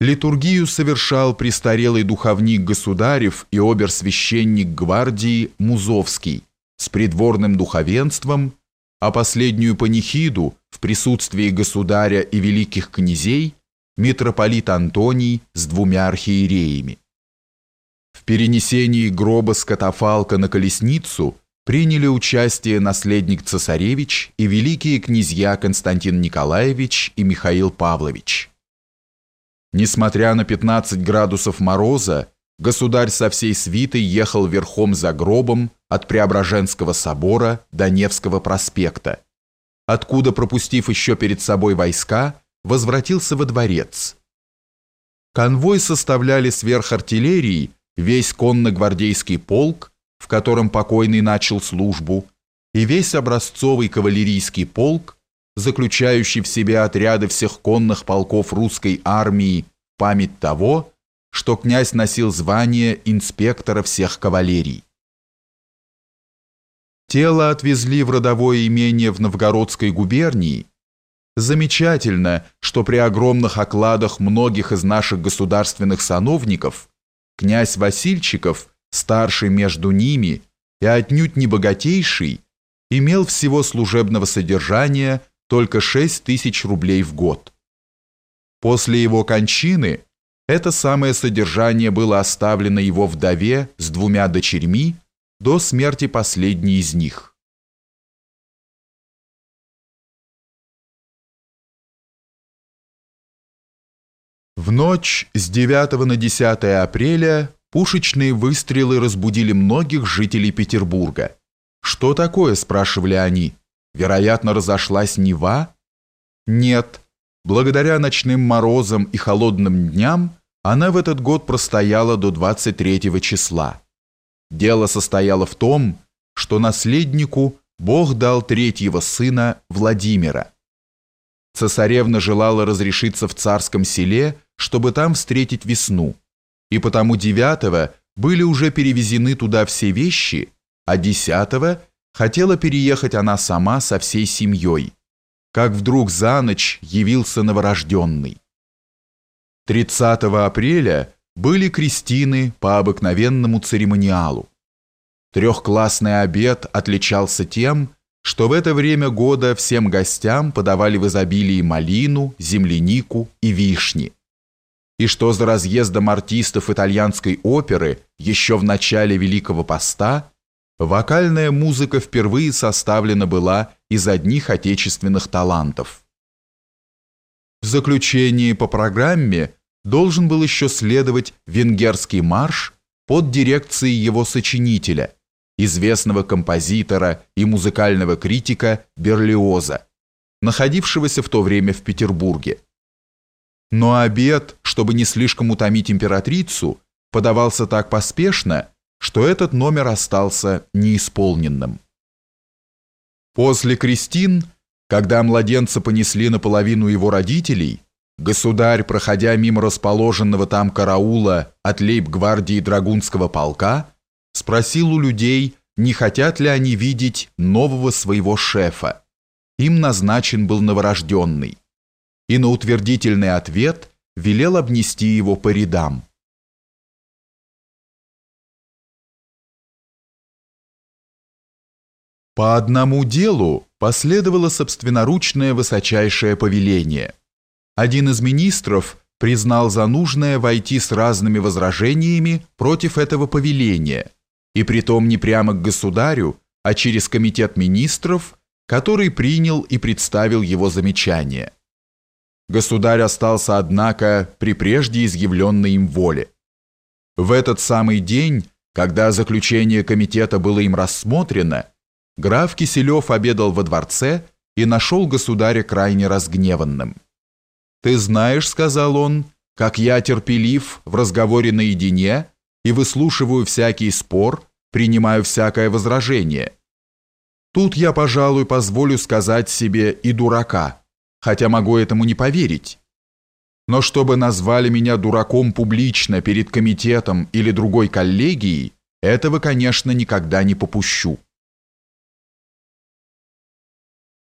Литургию совершал престарелый духовник государев и оберсвященник гвардии Музовский с придворным духовенством, а последнюю панихиду в присутствии государя и великих князей митрополит Антоний с двумя архиереями. В перенесении гроба с катафалка на колесницу приняли участие наследник цесаревич и великие князья Константин Николаевич и Михаил Павлович. Несмотря на 15 градусов мороза, государь со всей свитой ехал верхом за гробом от Преображенского собора до Невского проспекта, откуда, пропустив еще перед собой войска, возвратился во дворец. Конвой составляли сверх артиллерии весь конно-гвардейский полк, в котором покойный начал службу, и весь образцовый кавалерийский полк, заключающий в себе отряды всех конных полков русской армии память того, что князь носил звание инспектора всех кавалерий. Тело отвезли в родовое имение в Новгородской губернии. Замечательно, что при огромных окладах многих из наших государственных сановников князь Васильчиков, старший между ними и отнюдь не богатейший, имел всего служебного содержания только 6 тысяч рублей в год. После его кончины это самое содержание было оставлено его вдове с двумя дочерьми до смерти последней из них. В ночь с 9 на 10 апреля пушечные выстрелы разбудили многих жителей Петербурга. «Что такое?» – спрашивали они. Вероятно, разошлась Нева? Нет. Благодаря ночным морозам и холодным дням она в этот год простояла до 23 числа. Дело состояло в том, что наследнику Бог дал третьего сына Владимира. Цесаревна желала разрешиться в царском селе, чтобы там встретить весну, и потому девятого были уже перевезены туда все вещи, а десятого Хотела переехать она сама со всей семьей, как вдруг за ночь явился новорожденный. 30 апреля были крестины по обыкновенному церемониалу. Трехклассный обед отличался тем, что в это время года всем гостям подавали в изобилии малину, землянику и вишни. И что за разъездом артистов итальянской оперы еще в начале Великого Поста Вокальная музыка впервые составлена была из одних отечественных талантов. В заключении по программе должен был еще следовать венгерский марш под дирекцией его сочинителя, известного композитора и музыкального критика Берлиоза, находившегося в то время в Петербурге. Но обед, чтобы не слишком утомить императрицу, подавался так поспешно, что этот номер остался неисполненным. После крестин, когда младенца понесли наполовину его родителей, государь, проходя мимо расположенного там караула от лейб-гвардии Драгунского полка, спросил у людей, не хотят ли они видеть нового своего шефа. Им назначен был новорожденный. И на утвердительный ответ велел обнести его по рядам. По одному делу последовало собственноручное высочайшее повеление. Один из министров признал за нужное войти с разными возражениями против этого повеления, и притом не прямо к государю, а через комитет министров, который принял и представил его замечания. Государь остался, однако, при прежде изъявленной им воле. В этот самый день, когда заключение комитета было им рассмотрено, Граф Киселев обедал во дворце и нашел государя крайне разгневанным. «Ты знаешь, — сказал он, — как я терпелив в разговоре наедине и выслушиваю всякий спор, принимаю всякое возражение. Тут я, пожалуй, позволю сказать себе и дурака, хотя могу этому не поверить. Но чтобы назвали меня дураком публично перед комитетом или другой коллегией, этого, конечно, никогда не попущу».